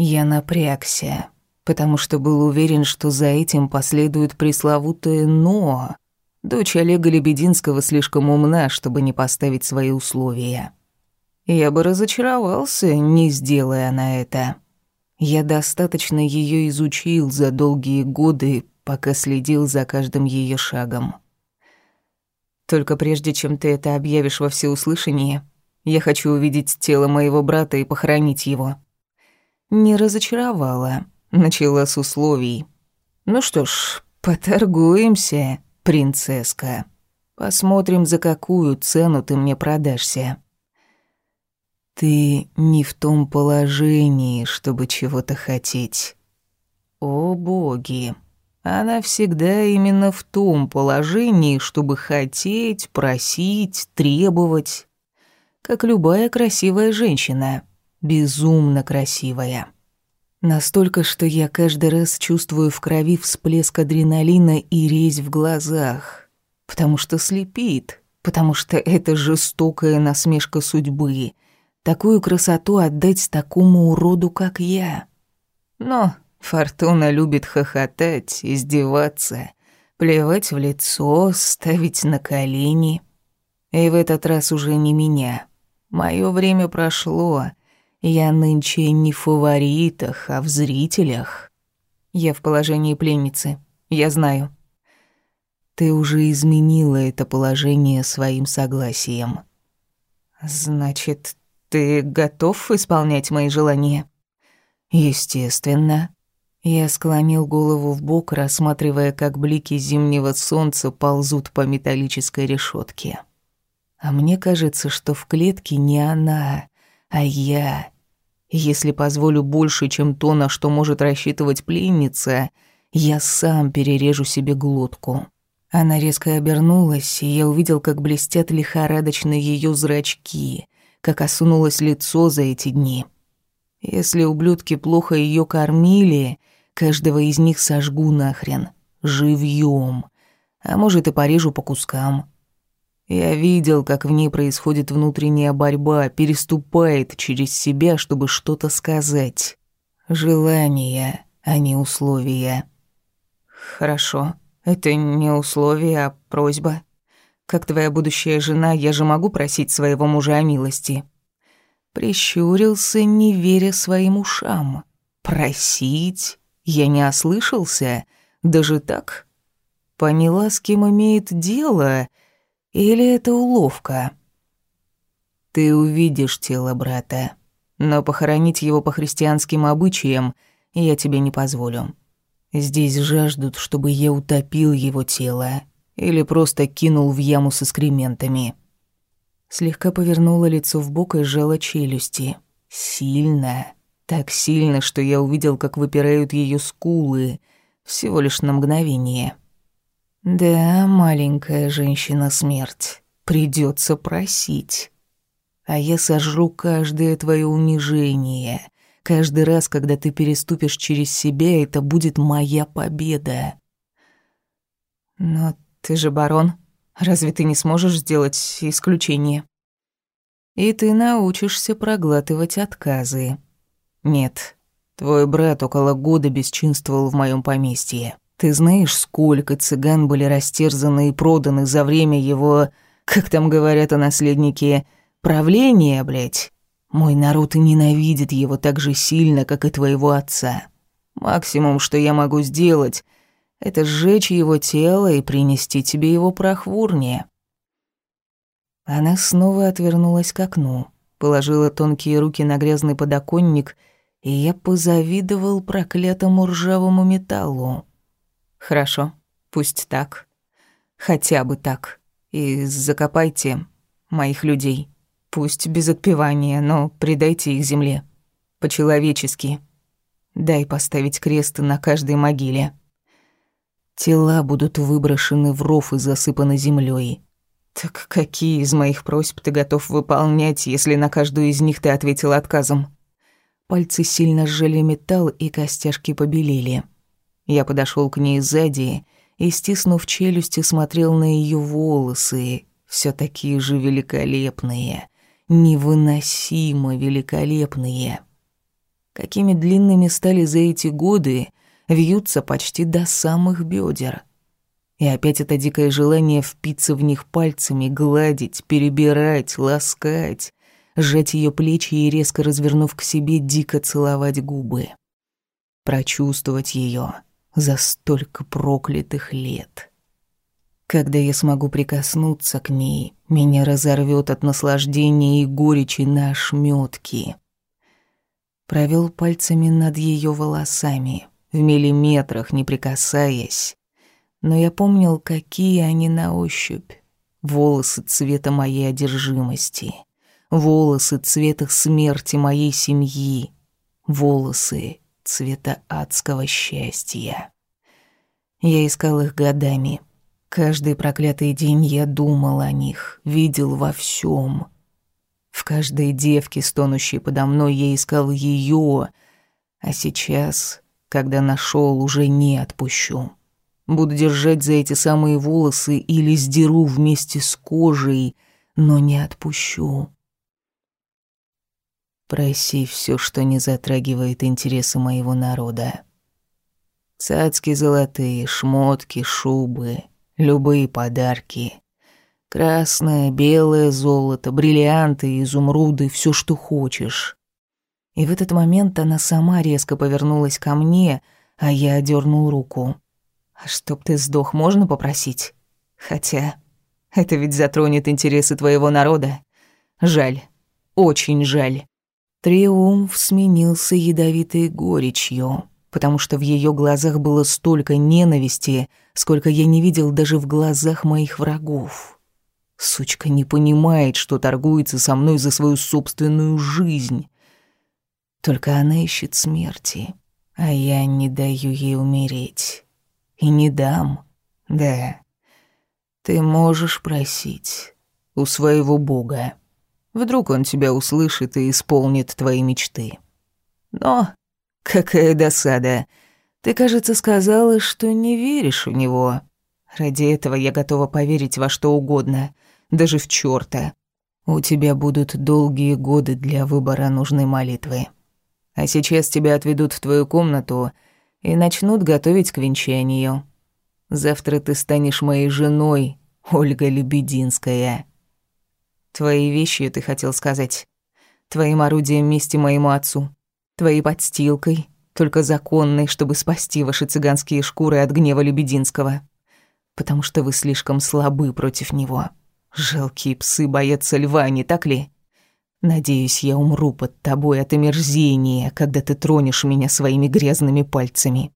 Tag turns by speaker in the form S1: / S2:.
S1: Я напрягся, потому что был уверен, что за этим последует пресловутое «но». Дочь Олега Лебединского слишком умна, чтобы не поставить свои условия. Я бы разочаровался, не сделая она это. Я достаточно ее изучил за долгие годы, пока следил за каждым ее шагом. Только прежде чем ты это объявишь во всеуслышание, я хочу увидеть тело моего брата и похоронить его. Не разочаровала, начала с условий. Ну что ж, поторгуемся, принцесска. Посмотрим, за какую цену ты мне продашься. Ты не в том положении, чтобы чего-то хотеть. О боги, она всегда именно в том положении, чтобы хотеть, просить, требовать. Как любая красивая женщина. Безумно красивая. Настолько, что я каждый раз чувствую в крови всплеск адреналина и резь в глазах. Потому что слепит, потому что это жестокая насмешка судьбы — такую красоту отдать такому уроду, как я. Но Фортуна любит хохотать, издеваться, плевать в лицо, ставить на колени. И в этот раз уже не меня. Моё время прошло. Я нынче не в фаворитах, а в зрителях. Я в положении пленницы. Я знаю. Ты уже изменила это положение своим согласием. Значит, ты готов исполнять мои желания? Естественно. Я склонил голову в бок, рассматривая, как блики зимнего солнца ползут по металлической решетке. А мне кажется, что в клетке не она, а я. Если позволю больше, чем то, на что может рассчитывать пленница, я сам перережу себе глотку. Она резко обернулась, и я увидел, как блестят лихорадочно ее зрачки — как осунулось лицо за эти дни. Если ублюдки плохо ее кормили, каждого из них сожгу нахрен, живьем, а может и порежу по кускам. Я видел, как в ней происходит внутренняя борьба, переступает через себя, чтобы что-то сказать. Желание, а не условия. Хорошо, это не условие, а просьба. Как твоя будущая жена, я же могу просить своего мужа о милости». Прищурился, не веря своим ушам. «Просить? Я не ослышался? Даже так?» Поняла, с кем имеет дело, или это уловка? Ты увидишь тело брата, но похоронить его по христианским обычаям я тебе не позволю. Здесь жаждут, чтобы я утопил его тело, или просто кинул в яму с экскрементами. Слегка повернула лицо в бок и сжала челюсти. Сильно. Так сильно, что я увидел, как выпирают ее скулы. Всего лишь на мгновение. Да, маленькая женщина-смерть. Придется просить. А я сожру каждое твое унижение. Каждый раз, когда ты переступишь через себя, это будет моя победа. Но ты же барон. Разве ты не сможешь сделать исключение? И ты научишься проглатывать отказы. Нет, твой брат около года бесчинствовал в моем поместье. Ты знаешь, сколько цыган были растерзаны и проданы за время его, как там говорят о наследнике, правления, блядь? Мой народ ненавидит его так же сильно, как и твоего отца. Максимум, что я могу сделать — это сжечь его тело и принести тебе его урне». Она снова отвернулась к окну, положила тонкие руки на грязный подоконник, и я позавидовал проклятому ржавому металлу. «Хорошо, пусть так. Хотя бы так. И закопайте моих людей. Пусть без отпевания, но предайте их земле. По-человечески. Дай поставить крест на каждой могиле». Тела будут выброшены в ров и засыпаны землей. Так какие из моих просьб ты готов выполнять, если на каждую из них ты ответил отказом? Пальцы сильно сжали металл, и костяшки побелели. Я подошел к ней сзади и, стиснув челюсти, смотрел на ее волосы, все такие же великолепные, невыносимо великолепные. какими длинными стали за эти годы, вьются почти до самых бедер. И опять это дикое желание впиться в них пальцами, гладить, перебирать, ласкать, сжать ее плечи и, резко развернув к себе, дико целовать губы. Прочувствовать ее за столько проклятых лет. Когда я смогу прикоснуться к ней, меня разорвет от наслаждения и горечи на ошметки. Провел пальцами над ее волосами, в миллиметрах не прикасаясь, но я помнил, какие они на ощупь. Волосы цвета моей одержимости, волосы цвета смерти моей семьи, волосы цвета адского счастья. Я искал их годами. Каждый проклятый день я думал о них, видел во всем. В каждой девке, стонущей подо мной, я искал ее, а сейчас, когда нашел, уже не отпущу. Буду держать за эти самые волосы или сдеру вместе с кожей, но не отпущу. Проси все, что не затрагивает интересы моего народа. Цацки золотые, шмотки, шубы, любые подарки. Красное, белое золото, бриллианты, изумруды, все, что хочешь. И в этот момент она сама резко повернулась ко мне, а я одернул руку. А чтоб ты сдох, можно попросить? Хотя это ведь затронет интересы твоего народа. Жаль, очень жаль. Триумф сменился ядовитой горечью, потому что в ее глазах было столько ненависти, сколько я не видел даже в глазах моих врагов. Сучка не понимает, что торгуется со мной за свою собственную жизнь. Только она ищет смерти, а я не даю ей умереть. И не дам. Да. Ты можешь просить у своего бога. Вдруг он тебя услышит и исполнит твои мечты. Но какая досада. Ты, кажется, сказала, что не веришь в него. Ради этого я готова поверить во что угодно, даже в чёрта. У тебя будут долгие годы для выбора нужной молитвы. А сейчас тебя отведут в твою комнату — и начнут готовить к венчанию. Завтра ты станешь моей женой, Ольга Лебединская. Твои вещи, ты хотел сказать. Твоим орудием мести моему отцу. Твоей подстилкой, только законной, чтобы спасти ваши цыганские шкуры от гнева Лебединского. Потому что вы слишком слабы против него. Жалкие псы боятся льва, не так ли? Надеюсь, я умру под тобой от омерзения, когда ты тронешь меня своими грязными пальцами.